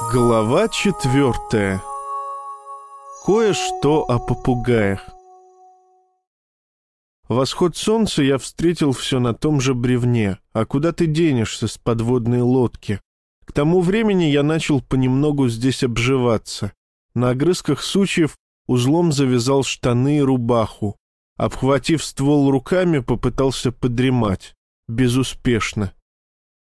Глава четвертая. Кое-что о попугаях. Восход солнца я встретил все на том же бревне. А куда ты денешься с подводной лодки? К тому времени я начал понемногу здесь обживаться. На огрызках сучьев узлом завязал штаны и рубаху. Обхватив ствол руками, попытался подремать. Безуспешно.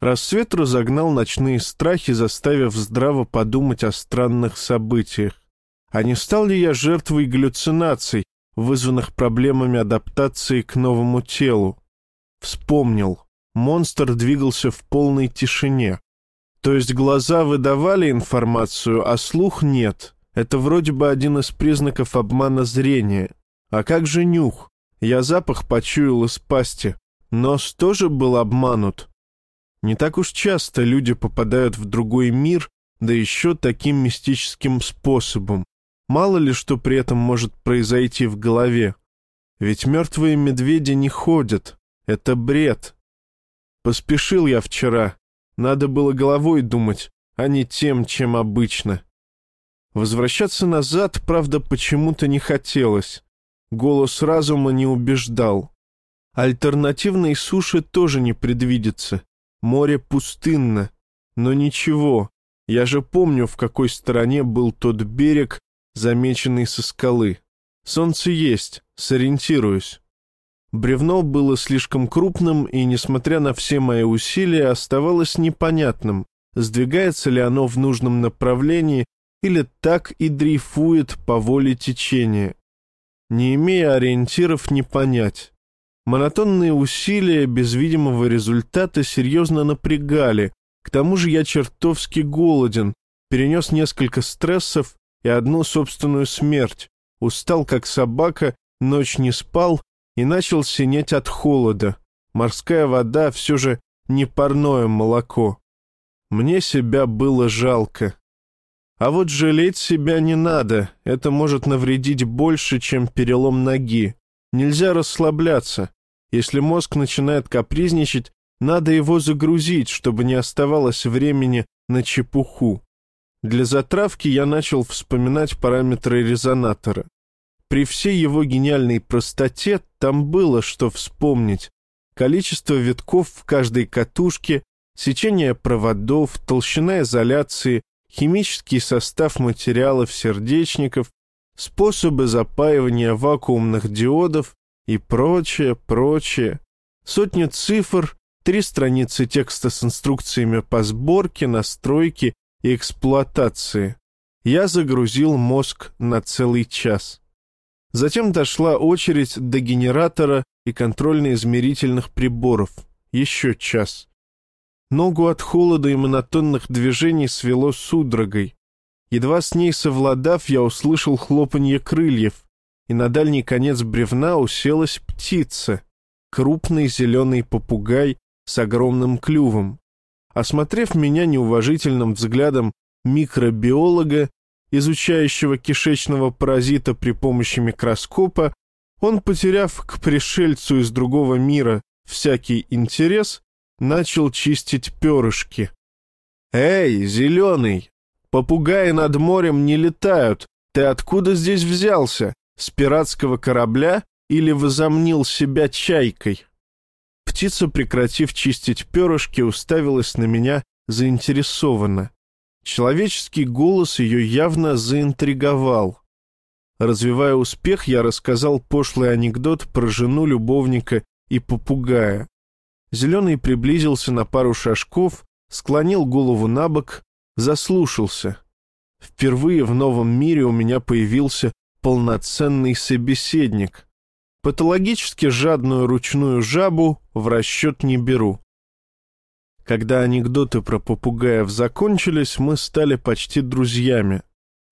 Рассвет разогнал ночные страхи, заставив здраво подумать о странных событиях. А не стал ли я жертвой галлюцинаций, вызванных проблемами адаптации к новому телу? Вспомнил. Монстр двигался в полной тишине. То есть глаза выдавали информацию, а слух нет. Это вроде бы один из признаков обмана зрения. А как же нюх? Я запах почуял из пасти. Нос тоже был обманут. Не так уж часто люди попадают в другой мир, да еще таким мистическим способом. Мало ли что при этом может произойти в голове. Ведь мертвые медведи не ходят. Это бред. Поспешил я вчера. Надо было головой думать, а не тем, чем обычно. Возвращаться назад, правда, почему-то не хотелось. Голос разума не убеждал. Альтернативной суши тоже не предвидится. Море пустынно. Но ничего, я же помню, в какой стороне был тот берег, замеченный со скалы. Солнце есть, сориентируюсь. Бревно было слишком крупным, и, несмотря на все мои усилия, оставалось непонятным, сдвигается ли оно в нужном направлении или так и дрейфует по воле течения. Не имея ориентиров, не понять. Монотонные усилия без видимого результата серьезно напрягали. К тому же я чертовски голоден, перенес несколько стрессов и одну собственную смерть. Устал, как собака, ночь не спал и начал синеть от холода. Морская вода все же не парное молоко. Мне себя было жалко. А вот жалеть себя не надо, это может навредить больше, чем перелом ноги. Нельзя расслабляться. Если мозг начинает капризничать, надо его загрузить, чтобы не оставалось времени на чепуху. Для затравки я начал вспоминать параметры резонатора. При всей его гениальной простоте там было что вспомнить. Количество витков в каждой катушке, сечение проводов, толщина изоляции, химический состав материалов сердечников, способы запаивания вакуумных диодов и прочее, прочее. Сотни цифр, три страницы текста с инструкциями по сборке, настройке и эксплуатации. Я загрузил мозг на целый час. Затем дошла очередь до генератора и контрольно-измерительных приборов. Еще час. Ногу от холода и монотонных движений свело судорогой. Едва с ней совладав, я услышал хлопанье крыльев и на дальний конец бревна уселась птица, крупный зеленый попугай с огромным клювом. Осмотрев меня неуважительным взглядом микробиолога, изучающего кишечного паразита при помощи микроскопа, он, потеряв к пришельцу из другого мира всякий интерес, начал чистить перышки. «Эй, зеленый, попугаи над морем не летают, ты откуда здесь взялся? С пиратского корабля или возомнил себя чайкой? Птица, прекратив чистить перышки, уставилась на меня заинтересованно. Человеческий голос ее явно заинтриговал. Развивая успех, я рассказал пошлый анекдот про жену любовника и попугая. Зеленый приблизился на пару шажков, склонил голову на бок, заслушался. Впервые в новом мире у меня появился полноценный собеседник. Патологически жадную ручную жабу в расчет не беру. Когда анекдоты про попугаев закончились, мы стали почти друзьями.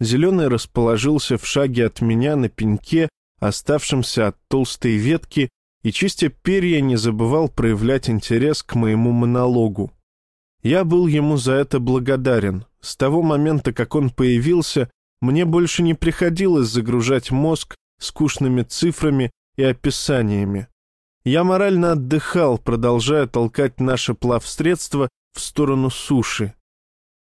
Зеленый расположился в шаге от меня на пеньке, оставшемся от толстой ветки, и, чистя перья, не забывал проявлять интерес к моему монологу. Я был ему за это благодарен. С того момента, как он появился, мне больше не приходилось загружать мозг скучными цифрами и описаниями. Я морально отдыхал, продолжая толкать наше плавсредство в сторону суши.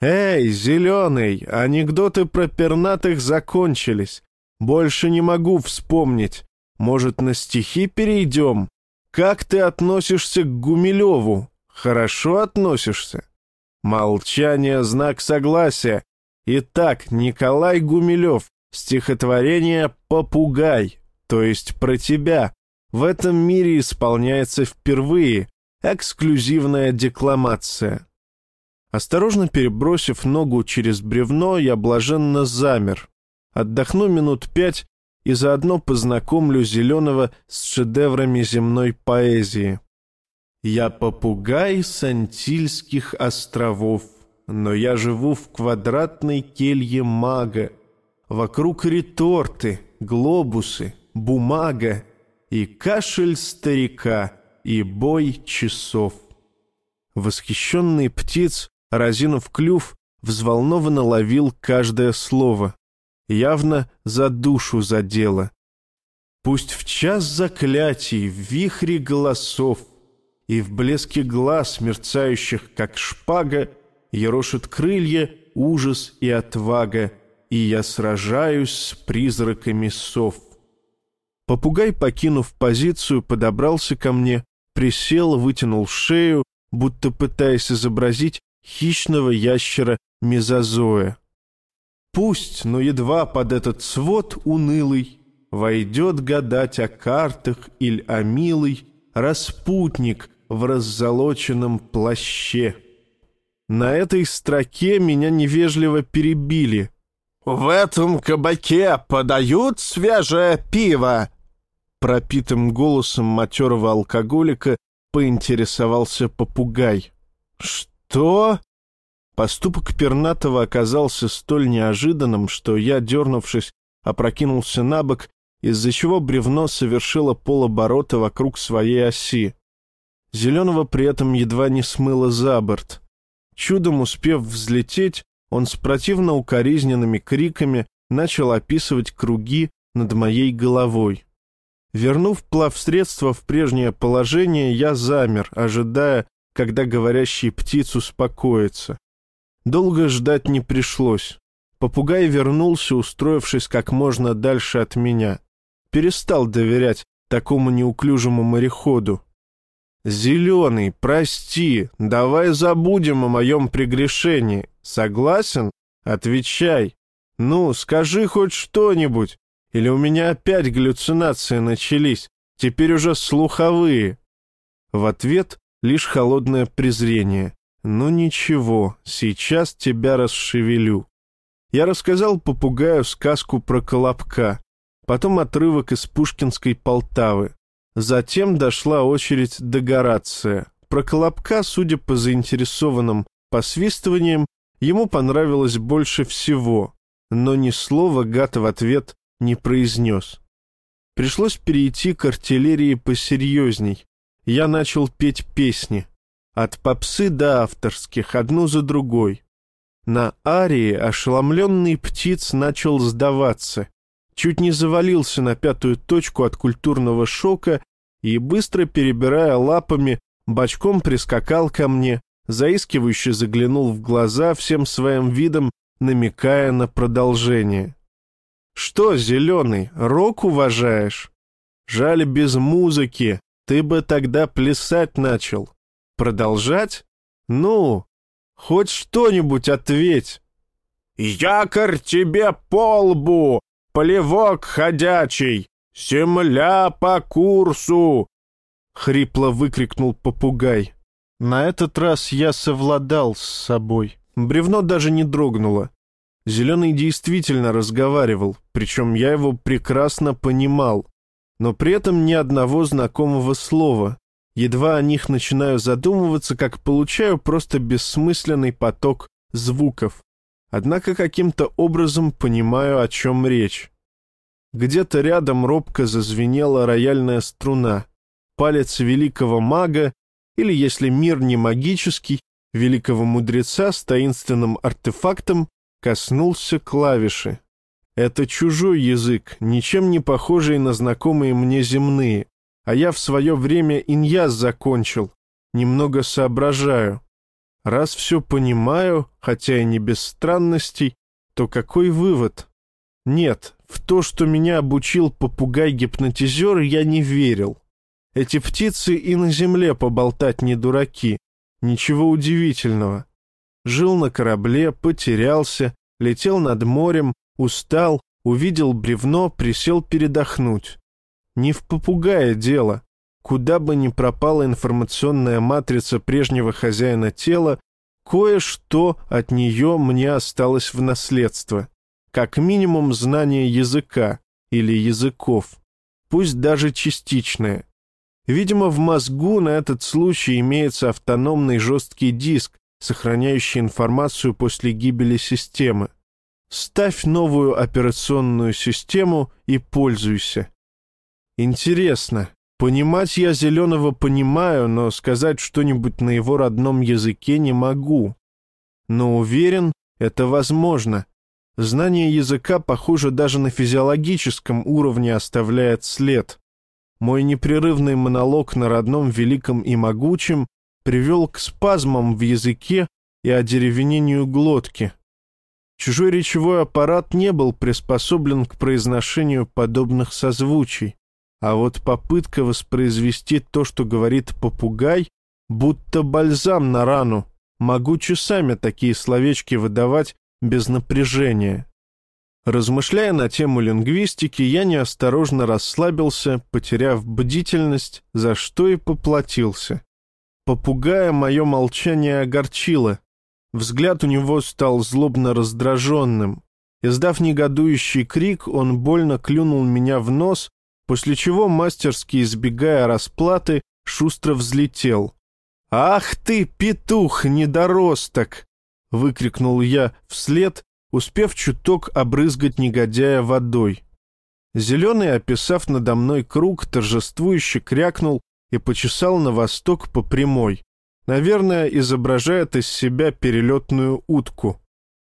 «Эй, зеленый, анекдоты про пернатых закончились. Больше не могу вспомнить. Может, на стихи перейдем? Как ты относишься к Гумилеву? Хорошо относишься?» Молчание — знак согласия. Итак, Николай Гумилев, стихотворение «Попугай», то есть про тебя, в этом мире исполняется впервые эксклюзивная декламация. Осторожно перебросив ногу через бревно, я блаженно замер. Отдохну минут пять и заодно познакомлю Зеленого с шедеврами земной поэзии. Я попугай с Антильских островов, но я живу в квадратной келье мага. Вокруг реторты, глобусы, бумага и кашель старика, и бой часов. Восхищенный птиц, разинув клюв, взволнованно ловил каждое слово. Явно за душу задело. Пусть в час заклятий, в вихре голосов и в блеске глаз, мерцающих, как шпага, ерошит крылья ужас и отвага, и я сражаюсь с призраками сов. Попугай, покинув позицию, подобрался ко мне, присел, вытянул шею, будто пытаясь изобразить хищного ящера мезозоя. Пусть, но едва под этот свод унылый Войдет гадать о картах или о милой Распутник в раззолоченном плаще. На этой строке меня невежливо перебили. «В этом кабаке подают свежее пиво!» Пропитым голосом матерого алкоголика поинтересовался попугай. «Что?» Поступок Пернатова оказался столь неожиданным, что я, дернувшись, опрокинулся на бок, из-за чего бревно совершило полоборота вокруг своей оси. Зеленого при этом едва не смыло за борт. Чудом успев взлететь, он с противно укоризненными криками начал описывать круги над моей головой. Вернув плавсредство в прежнее положение, я замер, ожидая, когда говорящий птиц успокоится. Долго ждать не пришлось. Попугай вернулся, устроившись как можно дальше от меня. Перестал доверять такому неуклюжему мореходу. «Зеленый, прости, давай забудем о моем прегрешении. Согласен? Отвечай. Ну, скажи хоть что-нибудь. Или у меня опять галлюцинации начались, теперь уже слуховые?» В ответ лишь холодное презрение. «Ну ничего, сейчас тебя расшевелю». Я рассказал попугаю сказку про Колобка, потом отрывок из Пушкинской Полтавы. Затем дошла очередь до Горация. Про Колобка, судя по заинтересованным посвистываниям, ему понравилось больше всего, но ни слова гад в ответ не произнес. Пришлось перейти к артиллерии посерьезней. Я начал петь песни. От попсы до авторских, одну за другой. На арии ошеломленный птиц начал сдаваться. Чуть не завалился на пятую точку от культурного шока и, быстро перебирая лапами, бочком прискакал ко мне, заискивающе заглянул в глаза всем своим видом, намекая на продолжение. Что, зеленый, рок уважаешь? Жаль, без музыки. Ты бы тогда плясать начал. Продолжать? Ну, хоть что-нибудь ответь. Якорь тебе по лбу, полевок ходячий, земля по курсу! Хрипло выкрикнул попугай. На этот раз я совладал с собой. Бревно даже не дрогнуло. Зеленый действительно разговаривал, причем я его прекрасно понимал, но при этом ни одного знакомого слова. Едва о них начинаю задумываться, как получаю просто бессмысленный поток звуков. Однако каким-то образом понимаю, о чем речь. Где-то рядом робко зазвенела рояльная струна. Палец великого мага, или, если мир не магический, великого мудреца с таинственным артефактом коснулся клавиши. Это чужой язык, ничем не похожий на знакомые мне земные, а я в свое время иньяз закончил, немного соображаю. Раз все понимаю, хотя и не без странностей, то какой вывод? Нет, в то, что меня обучил попугай-гипнотизер, я не верил. Эти птицы и на земле поболтать не дураки. Ничего удивительного. Жил на корабле, потерялся, летел над морем, устал, увидел бревно, присел передохнуть. Не в попугае дело. Куда бы ни пропала информационная матрица прежнего хозяина тела, кое-что от нее мне осталось в наследство. Как минимум знание языка или языков, пусть даже частичное. Видимо, в мозгу на этот случай имеется автономный жесткий диск, сохраняющий информацию после гибели системы. Ставь новую операционную систему и пользуйся. Интересно, понимать я Зеленого понимаю, но сказать что-нибудь на его родном языке не могу. Но уверен, это возможно. Знание языка, похоже, даже на физиологическом уровне оставляет след. Мой непрерывный монолог на родном великом и могучем привел к спазмам в языке и одеревенению глотки. Чужой речевой аппарат не был приспособлен к произношению подобных созвучий, а вот попытка воспроизвести то, что говорит попугай, будто бальзам на рану. Могу часами такие словечки выдавать без напряжения. Размышляя на тему лингвистики, я неосторожно расслабился, потеряв бдительность, за что и поплатился. Попугая мое молчание огорчило. Взгляд у него стал злобно раздраженным. Издав негодующий крик, он больно клюнул меня в нос, после чего, мастерски избегая расплаты, шустро взлетел. «Ах ты, петух, недоросток!» — выкрикнул я вслед, успев чуток обрызгать негодяя водой. Зеленый, описав надо мной круг, торжествующе крякнул и почесал на восток по прямой. Наверное, изображает из себя перелетную утку.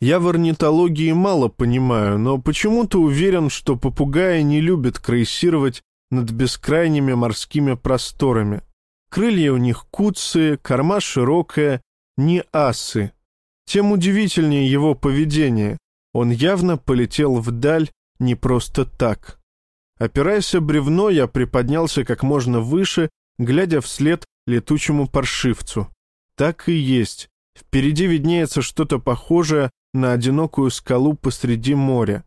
Я в орнитологии мало понимаю, но почему-то уверен, что попугаи не любят крейсировать над бескрайними морскими просторами. Крылья у них куцые, корма широкая, не асы, тем удивительнее его поведение. Он явно полетел вдаль не просто так. Опираясь о бревно, я приподнялся как можно выше, глядя вслед летучему паршивцу. Так и есть. Впереди виднеется что-то похожее на одинокую скалу посреди моря.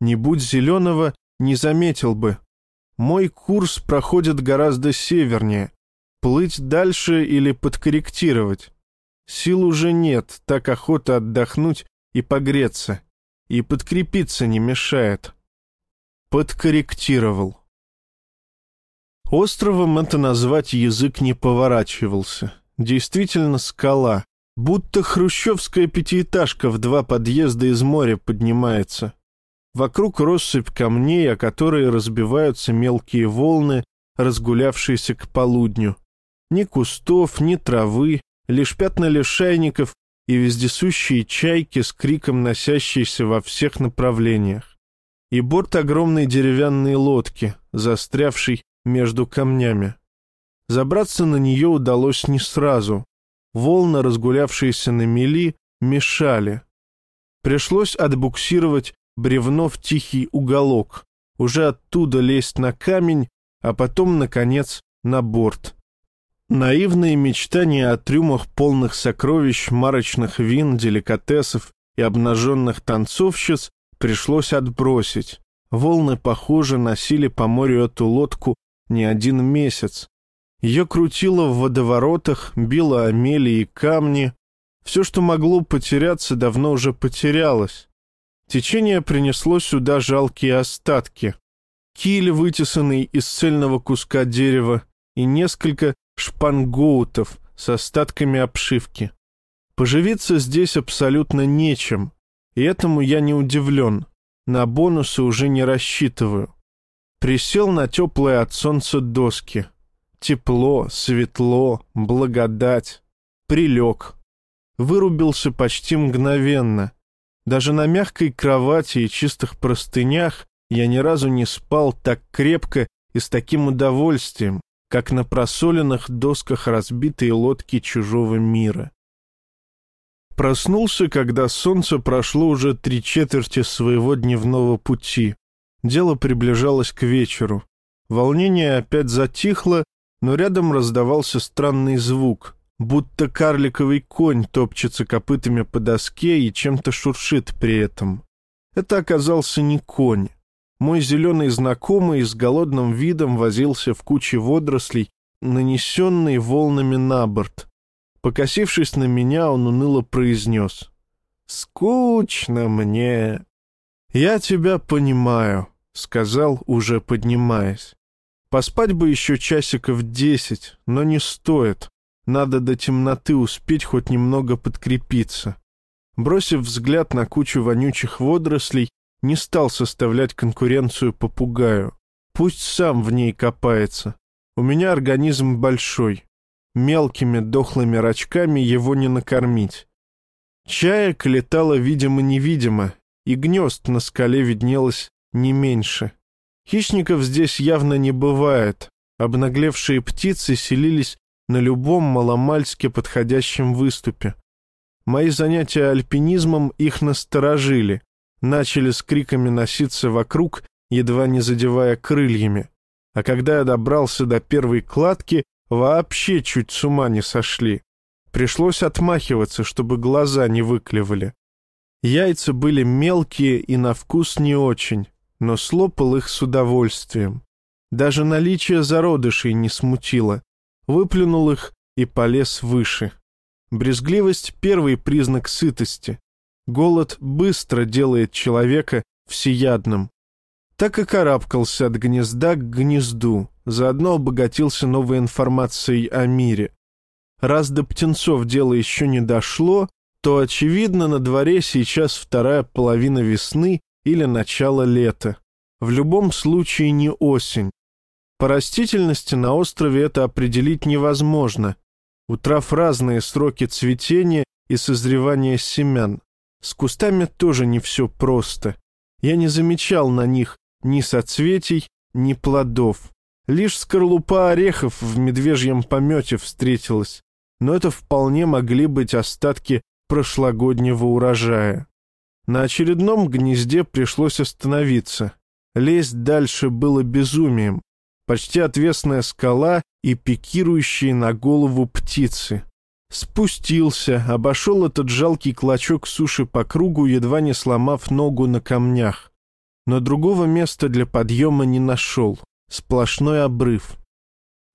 Не будь зеленого, не заметил бы. Мой курс проходит гораздо севернее. Плыть дальше или подкорректировать? Сил уже нет, так охота отдохнуть и погреться. И подкрепиться не мешает. Подкорректировал. Островом это назвать язык не поворачивался. Действительно скала. Будто хрущевская пятиэтажка в два подъезда из моря поднимается. Вокруг россыпь камней, о которые разбиваются мелкие волны, разгулявшиеся к полудню. Ни кустов, ни травы, лишь пятна лишайников и вездесущие чайки с криком носящиеся во всех направлениях. И борт огромной деревянной лодки, застрявшей между камнями. Забраться на нее удалось не сразу. Волны, разгулявшиеся на мели, мешали. Пришлось отбуксировать бревно в тихий уголок, уже оттуда лезть на камень, а потом, наконец, на борт — Наивные мечтания о трюмах полных сокровищ, марочных вин, деликатесов и обнаженных танцовщиц пришлось отбросить. Волны, похоже, носили по морю эту лодку не один месяц. Ее крутило в водоворотах, било о мели и камни. Все, что могло потеряться, давно уже потерялось. Течение принесло сюда жалкие остатки. Киль, вытесанный из цельного куска дерева, и несколько шпангоутов с остатками обшивки. Поживиться здесь абсолютно нечем, и этому я не удивлен. На бонусы уже не рассчитываю. Присел на теплые от солнца доски. Тепло, светло, благодать. Прилег. Вырубился почти мгновенно. Даже на мягкой кровати и чистых простынях я ни разу не спал так крепко и с таким удовольствием, как на просоленных досках разбитые лодки чужого мира. Проснулся, когда солнце прошло уже три четверти своего дневного пути. Дело приближалось к вечеру. Волнение опять затихло, но рядом раздавался странный звук, будто карликовый конь топчется копытами по доске и чем-то шуршит при этом. Это оказался не конь. Мой зеленый знакомый с голодным видом возился в куче водорослей, нанесенной волнами на борт. Покосившись на меня, он уныло произнес. «Скучно мне». «Я тебя понимаю», — сказал, уже поднимаясь. «Поспать бы еще часиков десять, но не стоит. Надо до темноты успеть хоть немного подкрепиться». Бросив взгляд на кучу вонючих водорослей, не стал составлять конкуренцию попугаю. Пусть сам в ней копается. У меня организм большой, Мелкими дохлыми рачками его не накормить. Чаек летала видимо-невидимо, и гнезд на скале виднелось не меньше. Хищников здесь явно не бывает. Обнаглевшие птицы селились на любом маломальски подходящем выступе. Мои занятия альпинизмом их насторожили, начали с криками носиться вокруг, едва не задевая крыльями. А когда я добрался до первой кладки, Вообще чуть с ума не сошли. Пришлось отмахиваться, чтобы глаза не выклевали. Яйца были мелкие и на вкус не очень, но слопал их с удовольствием. Даже наличие зародышей не смутило. Выплюнул их и полез выше. Брезгливость — первый признак сытости. Голод быстро делает человека всеядным. Так и карабкался от гнезда к гнезду, заодно обогатился новой информацией о мире. Раз до птенцов дело еще не дошло, то, очевидно, на дворе сейчас вторая половина весны или начало лета. В любом случае не осень. По растительности на острове это определить невозможно. У трав разные сроки цветения и созревания семян. С кустами тоже не все просто. Я не замечал на них ни соцветий, ни плодов. Лишь скорлупа орехов в медвежьем помете встретилась, но это вполне могли быть остатки прошлогоднего урожая. На очередном гнезде пришлось остановиться. Лезть дальше было безумием. Почти отвесная скала и пикирующие на голову птицы. Спустился, обошел этот жалкий клочок суши по кругу, едва не сломав ногу на камнях. Но другого места для подъема не нашел. Сплошной обрыв.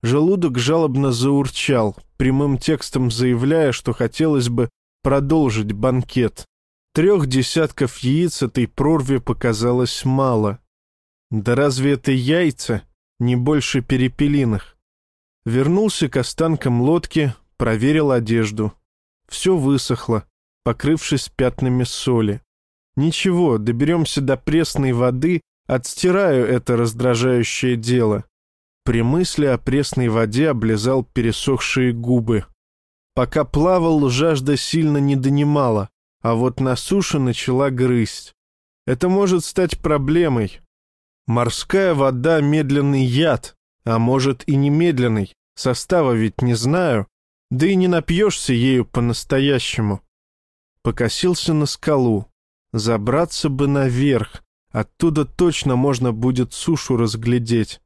Желудок жалобно заурчал, прямым текстом заявляя, что хотелось бы продолжить банкет. Трех десятков яиц этой прорве показалось мало. Да разве это яйца? Не больше перепелиных. Вернулся к останкам лодки, проверил одежду. Все высохло, покрывшись пятнами соли. Ничего, доберемся до пресной воды Отстираю это раздражающее дело. При мысли о пресной воде облизал пересохшие губы. Пока плавал, жажда сильно не донимала, а вот на суше начала грызть. Это может стать проблемой. Морская вода — медленный яд, а может и не медленный, состава ведь не знаю, да и не напьешься ею по-настоящему. Покосился на скалу. Забраться бы наверх, Оттуда точно можно будет сушу разглядеть.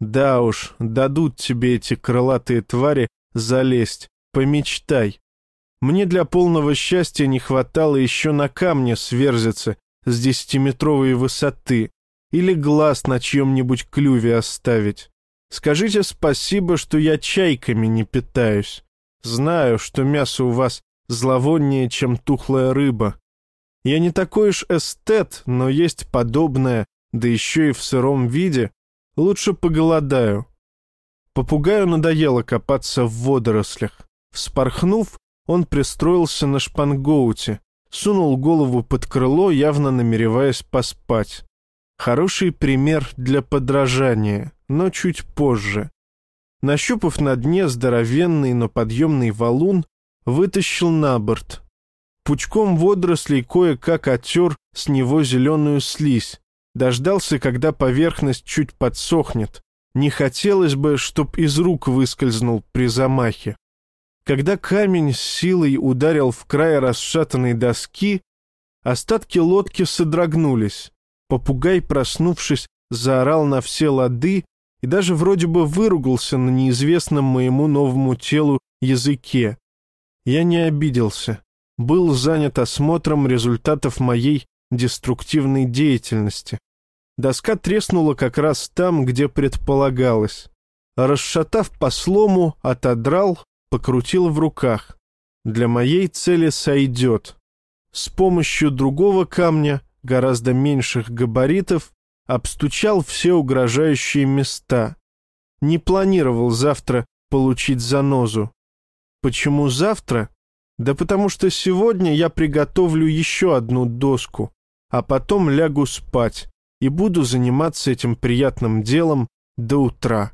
Да уж, дадут тебе эти крылатые твари залезть, помечтай. Мне для полного счастья не хватало еще на камне сверзиться с десятиметровой высоты или глаз на чьем-нибудь клюве оставить. Скажите спасибо, что я чайками не питаюсь. Знаю, что мясо у вас зловоннее, чем тухлая рыба. Я не такой уж эстет, но есть подобное, да еще и в сыром виде. Лучше поголодаю. Попугаю надоело копаться в водорослях. Вспорхнув, он пристроился на шпангоуте, сунул голову под крыло, явно намереваясь поспать. Хороший пример для подражания, но чуть позже. Нащупав на дне здоровенный, но подъемный валун, вытащил на борт, Пучком водорослей кое-как оттер с него зеленую слизь. Дождался, когда поверхность чуть подсохнет. Не хотелось бы, чтоб из рук выскользнул при замахе. Когда камень с силой ударил в край расшатанной доски, остатки лодки содрогнулись. Попугай, проснувшись, заорал на все лады и даже вроде бы выругался на неизвестном моему новому телу языке. Я не обиделся. Был занят осмотром результатов моей деструктивной деятельности. Доска треснула как раз там, где предполагалось. Расшатав по слому, отодрал, покрутил в руках. Для моей цели сойдет. С помощью другого камня, гораздо меньших габаритов, обстучал все угрожающие места. Не планировал завтра получить занозу. Почему завтра? Да потому что сегодня я приготовлю еще одну доску, а потом лягу спать и буду заниматься этим приятным делом до утра.